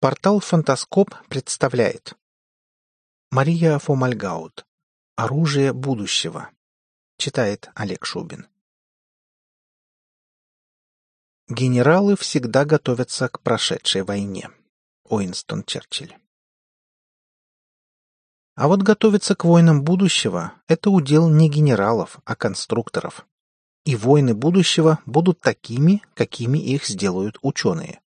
Портал «Фантаскоп» представляет Мария Фомальгаут «Оружие будущего» Читает Олег Шубин Генералы всегда готовятся к прошедшей войне. Уинстон Черчилль А вот готовиться к войнам будущего – это удел не генералов, а конструкторов. И войны будущего будут такими, какими их сделают ученые.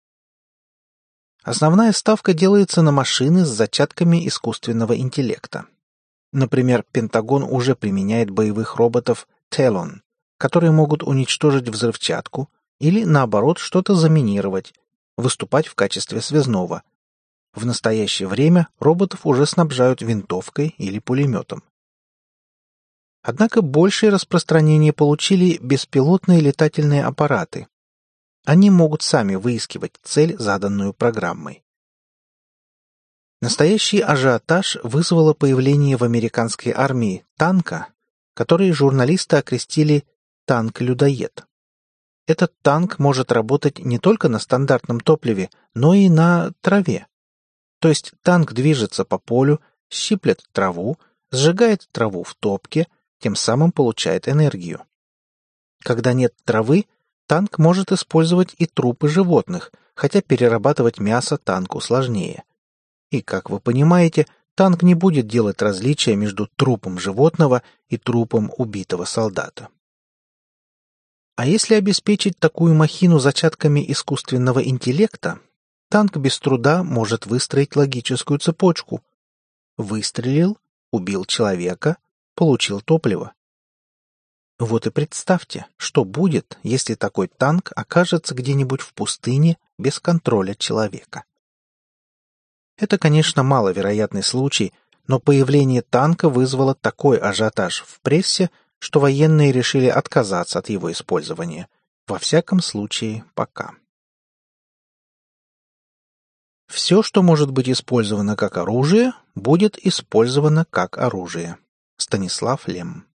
Основная ставка делается на машины с зачатками искусственного интеллекта. Например, Пентагон уже применяет боевых роботов Телон, которые могут уничтожить взрывчатку или, наоборот, что-то заминировать, выступать в качестве связного. В настоящее время роботов уже снабжают винтовкой или пулеметом. Однако большее распространение получили беспилотные летательные аппараты, они могут сами выискивать цель, заданную программой. Настоящий ажиотаж вызвало появление в американской армии танка, который журналисты окрестили «танк-людоед». Этот танк может работать не только на стандартном топливе, но и на траве. То есть танк движется по полю, щиплет траву, сжигает траву в топке, тем самым получает энергию. Когда нет травы, Танк может использовать и трупы животных, хотя перерабатывать мясо танку сложнее. И, как вы понимаете, танк не будет делать различия между трупом животного и трупом убитого солдата. А если обеспечить такую махину зачатками искусственного интеллекта, танк без труда может выстроить логическую цепочку. Выстрелил, убил человека, получил топливо. Вот и представьте, что будет, если такой танк окажется где-нибудь в пустыне без контроля человека. Это, конечно, маловероятный случай, но появление танка вызвало такой ажиотаж в прессе, что военные решили отказаться от его использования. Во всяком случае, пока. Все, что может быть использовано как оружие, будет использовано как оружие. Станислав Лем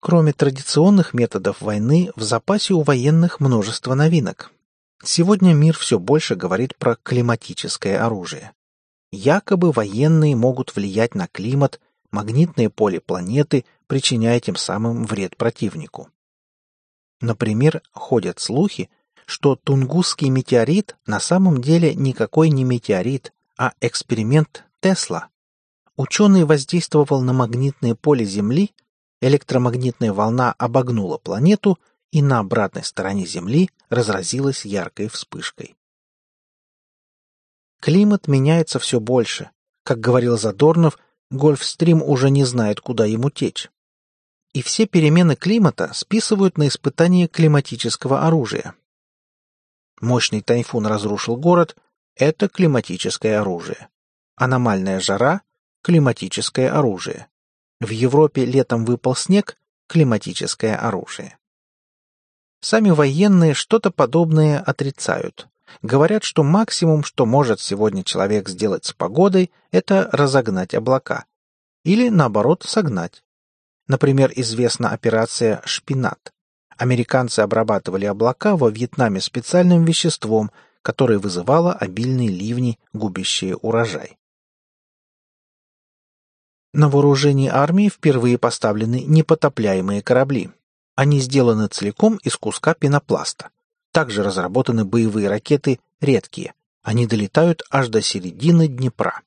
Кроме традиционных методов войны, в запасе у военных множество новинок. Сегодня мир все больше говорит про климатическое оружие. Якобы военные могут влиять на климат, магнитное поле планеты, причиняя тем самым вред противнику. Например, ходят слухи, что Тунгусский метеорит на самом деле никакой не метеорит, а эксперимент Тесла. Ученый воздействовал на магнитное поле Земли электромагнитная волна обогнула планету и на обратной стороне Земли разразилась яркой вспышкой. Климат меняется все больше. Как говорил Задорнов, Гольфстрим уже не знает, куда ему течь. И все перемены климата списывают на испытание климатического оружия. Мощный тайфун разрушил город – это климатическое оружие. Аномальная жара – климатическое оружие. В Европе летом выпал снег – климатическое оружие. Сами военные что-то подобное отрицают. Говорят, что максимум, что может сегодня человек сделать с погодой, это разогнать облака. Или, наоборот, согнать. Например, известна операция «Шпинат». Американцы обрабатывали облака во Вьетнаме специальным веществом, которое вызывало обильные ливни, губящие урожай. На вооружении армии впервые поставлены непотопляемые корабли. Они сделаны целиком из куска пенопласта. Также разработаны боевые ракеты редкие. Они долетают аж до середины Днепра.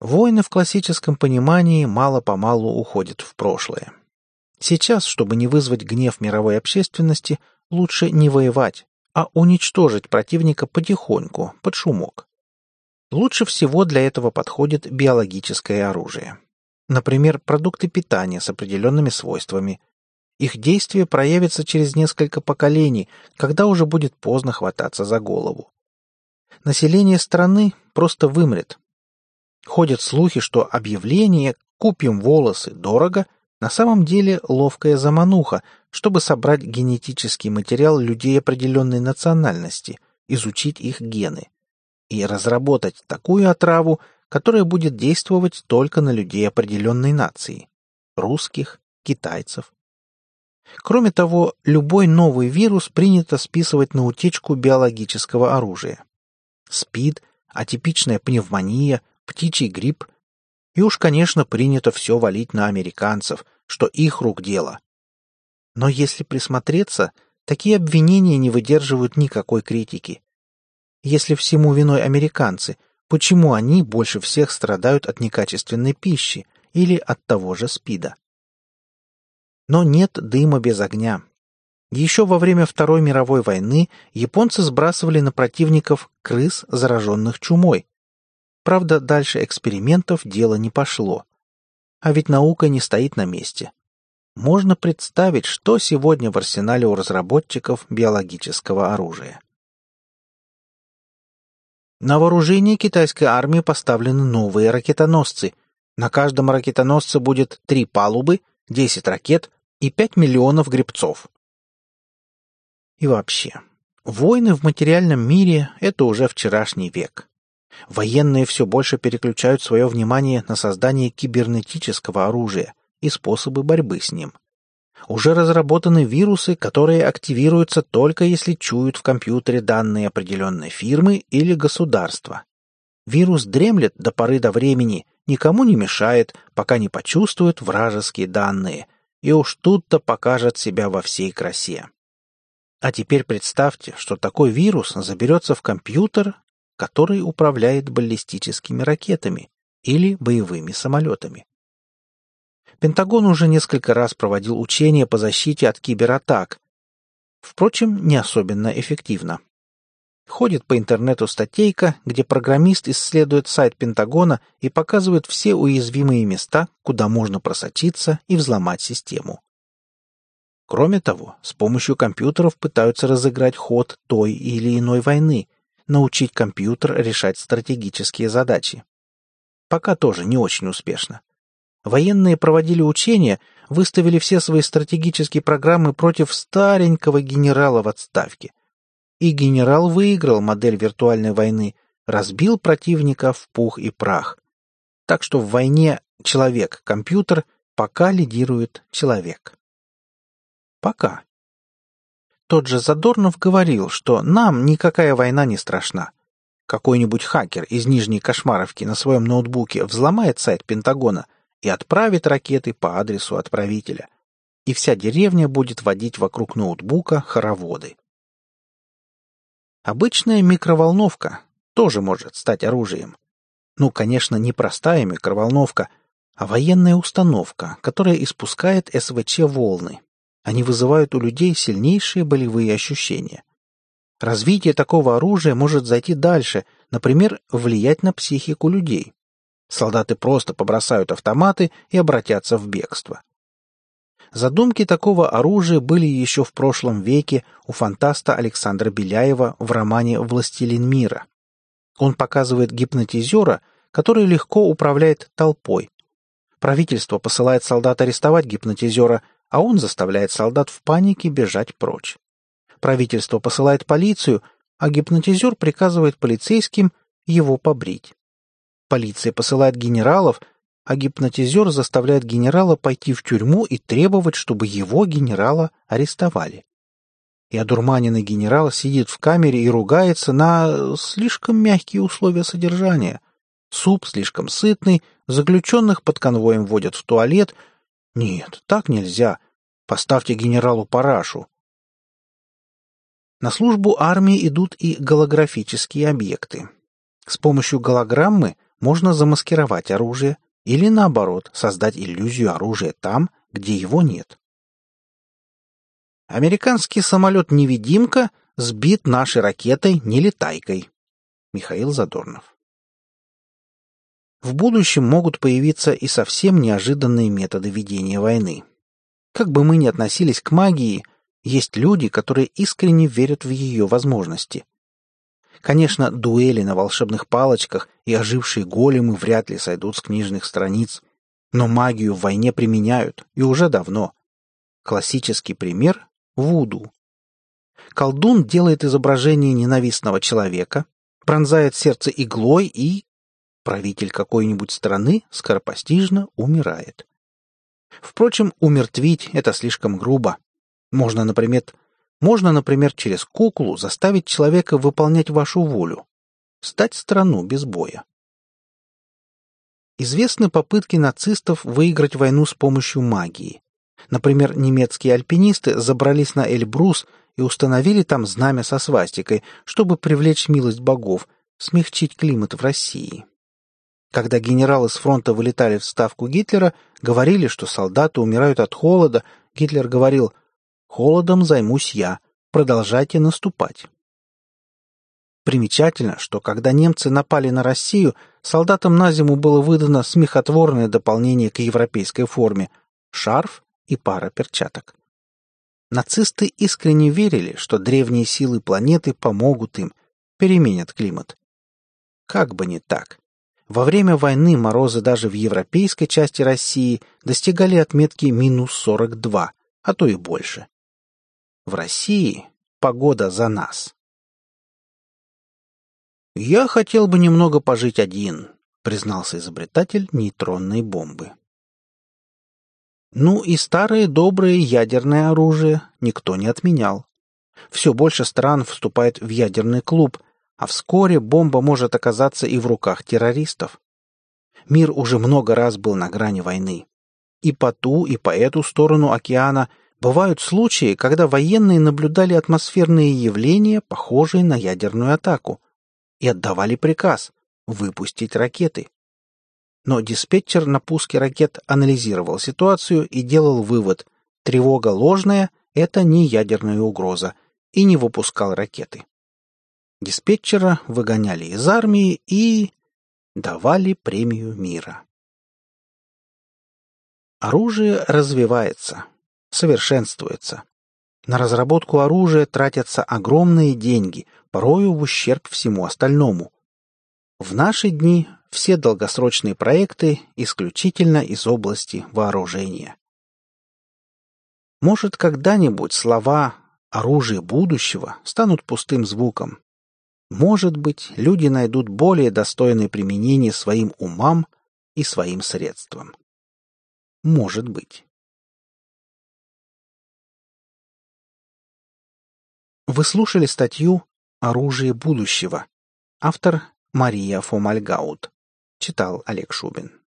Войны в классическом понимании мало-помалу уходят в прошлое. Сейчас, чтобы не вызвать гнев мировой общественности, лучше не воевать, а уничтожить противника потихоньку, под шумок. Лучше всего для этого подходит биологическое оружие. Например, продукты питания с определенными свойствами. Их действие проявится через несколько поколений, когда уже будет поздно хвататься за голову. Население страны просто вымрет. Ходят слухи, что объявление «купим волосы дорого» на самом деле ловкая замануха, чтобы собрать генетический материал людей определенной национальности, изучить их гены и разработать такую отраву, которая будет действовать только на людей определенной нации – русских, китайцев. Кроме того, любой новый вирус принято списывать на утечку биологического оружия. СПИД, атипичная пневмония, птичий грипп. И уж, конечно, принято все валить на американцев, что их рук дело. Но если присмотреться, такие обвинения не выдерживают никакой критики. Если всему виной американцы, почему они больше всех страдают от некачественной пищи или от того же СПИДа? Но нет дыма без огня. Еще во время Второй мировой войны японцы сбрасывали на противников крыс, зараженных чумой. Правда, дальше экспериментов дело не пошло. А ведь наука не стоит на месте. Можно представить, что сегодня в арсенале у разработчиков биологического оружия. На вооружение китайской армии поставлены новые ракетоносцы. На каждом ракетоносце будет три палубы, 10 ракет, и 5 миллионов гребцов. И вообще, войны в материальном мире — это уже вчерашний век. Военные все больше переключают свое внимание на создание кибернетического оружия и способы борьбы с ним. Уже разработаны вирусы, которые активируются только если чуют в компьютере данные определенной фирмы или государства. Вирус дремлет до поры до времени, никому не мешает, пока не почувствует вражеские данные — и уж тут-то покажет себя во всей красе. А теперь представьте, что такой вирус заберется в компьютер, который управляет баллистическими ракетами или боевыми самолетами. Пентагон уже несколько раз проводил учения по защите от кибератак. Впрочем, не особенно эффективно. Ходит по интернету статейка, где программист исследует сайт Пентагона и показывает все уязвимые места, куда можно просочиться и взломать систему. Кроме того, с помощью компьютеров пытаются разыграть ход той или иной войны, научить компьютер решать стратегические задачи. Пока тоже не очень успешно. Военные проводили учения, выставили все свои стратегические программы против старенького генерала в отставке, и генерал выиграл модель виртуальной войны, разбил противника в пух и прах. Так что в войне человек-компьютер пока лидирует человек. Пока. Тот же Задорнов говорил, что нам никакая война не страшна. Какой-нибудь хакер из Нижней Кошмаровки на своем ноутбуке взломает сайт Пентагона и отправит ракеты по адресу отправителя. И вся деревня будет водить вокруг ноутбука хороводы. Обычная микроволновка тоже может стать оружием. Ну, конечно, не простая микроволновка, а военная установка, которая испускает СВЧ-волны. Они вызывают у людей сильнейшие болевые ощущения. Развитие такого оружия может зайти дальше, например, влиять на психику людей. Солдаты просто побросают автоматы и обратятся в бегство. Задумки такого оружия были еще в прошлом веке у фантаста Александра Беляева в романе «Властелин мира». Он показывает гипнотизера, который легко управляет толпой. Правительство посылает солдат арестовать гипнотизера, а он заставляет солдат в панике бежать прочь. Правительство посылает полицию, а гипнотизер приказывает полицейским его побрить. Полиция посылает генералов, а гипнотизер заставляет генерала пойти в тюрьму и требовать, чтобы его генерала арестовали. И одурманенный генерал сидит в камере и ругается на слишком мягкие условия содержания. Суп слишком сытный, заключенных под конвоем водят в туалет. Нет, так нельзя. Поставьте генералу парашу. На службу армии идут и голографические объекты. С помощью голограммы можно замаскировать оружие, или наоборот, создать иллюзию оружия там, где его нет. Американский самолет-невидимка сбит нашей ракетой нелетайкой. Михаил Задорнов. В будущем могут появиться и совсем неожиданные методы ведения войны. Как бы мы ни относились к магии, есть люди, которые искренне верят в ее возможности. Конечно, дуэли на волшебных палочках и ожившие големы вряд ли сойдут с книжных страниц, но магию в войне применяют, и уже давно. Классический пример — Вуду. Колдун делает изображение ненавистного человека, пронзает сердце иглой и... Правитель какой-нибудь страны скоропостижно умирает. Впрочем, умертвить — это слишком грубо. Можно, например, можно, например, через куклу заставить человека выполнять вашу волю, стать страну без боя. Известны попытки нацистов выиграть войну с помощью магии. Например, немецкие альпинисты забрались на Эльбрус и установили там знамя со свастикой, чтобы привлечь милость богов, смягчить климат в России. Когда генералы с фронта вылетали в ставку Гитлера, говорили, что солдаты умирают от холода, Гитлер говорил «Холодом займусь я, продолжайте наступать». Примечательно, что когда немцы напали на Россию, солдатам на зиму было выдано смехотворное дополнение к европейской форме – шарф и пара перчаток. Нацисты искренне верили, что древние силы планеты помогут им, переменят климат. Как бы не так. Во время войны морозы даже в европейской части России достигали отметки минус 42, а то и больше. В России погода за нас. «Я хотел бы немного пожить один», — признался изобретатель нейтронной бомбы. Ну и старое доброе ядерное оружие никто не отменял. Все больше стран вступает в ядерный клуб, а вскоре бомба может оказаться и в руках террористов. Мир уже много раз был на грани войны. И по ту, и по эту сторону океана бывают случаи, когда военные наблюдали атмосферные явления, похожие на ядерную атаку, и отдавали приказ выпустить ракеты. Но диспетчер на пуске ракет анализировал ситуацию и делал вывод – тревога ложная – это не ядерная угроза, и не выпускал ракеты. Диспетчера выгоняли из армии и давали премию мира. Оружие развивается, совершенствуется. На разработку оружия тратятся огромные деньги, порою в ущерб всему остальному. В наши дни все долгосрочные проекты исключительно из области вооружения. Может, когда-нибудь слова «оружие будущего» станут пустым звуком, может быть, люди найдут более достойное применение своим умам и своим средствам. Может быть. Вы слушали статью «Оружие будущего». Автор Мария Фомальгаут. Читал Олег Шубин.